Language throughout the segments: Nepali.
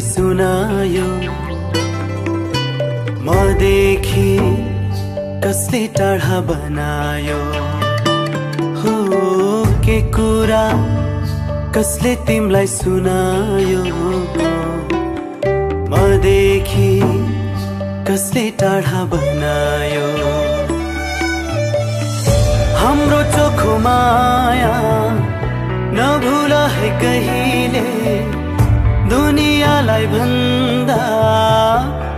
सुनायो? मदेखि कसले टाढा बनायो? हो के कुरा कसले तिमीलाई सुनायो? मदेखि कसले टाढा बनायो? भन्दा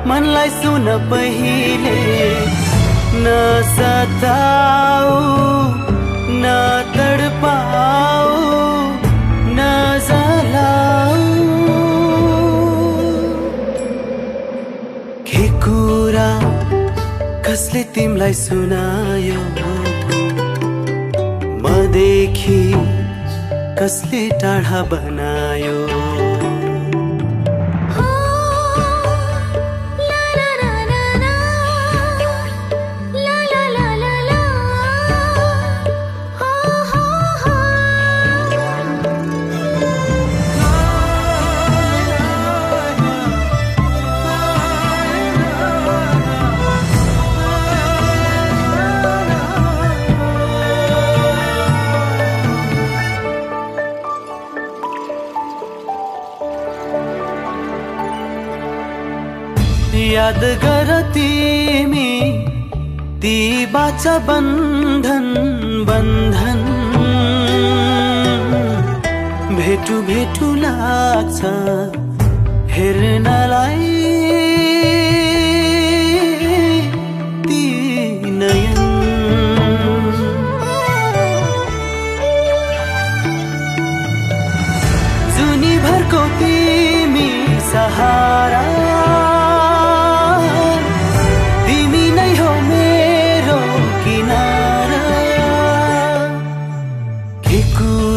मनलाई सुन पहिले न सताऊ न तडपाऊ न के कुरा कसले तिमीलाई सुनायो? मदेखि कसले टाढा बनायो? याद गर तिमी ती बाचा बन्धन बन्धन भेटु भेटु लाग्छ हेर्नलाई ती नयन. जुनी तिमी सहारा.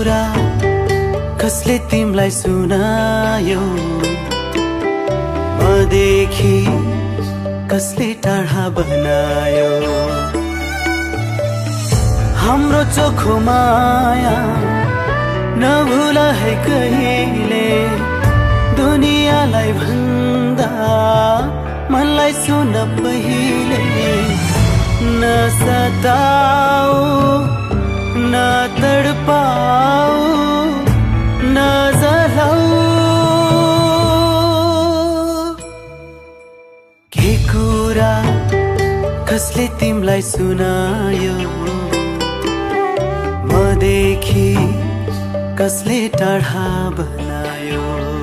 कुरा कसले तिमीलाई सुनायो? मदेखि कसले टाढा बनायो? हाम्रो चोखो माया नभुल है कहिले? दुनियाँलाई भन्दा मनलाई सुन पहिले। न सताऊ न तडपाऊ। कसले तिमीलाई सुनायो? मदेखि कसले टाढा बनायो?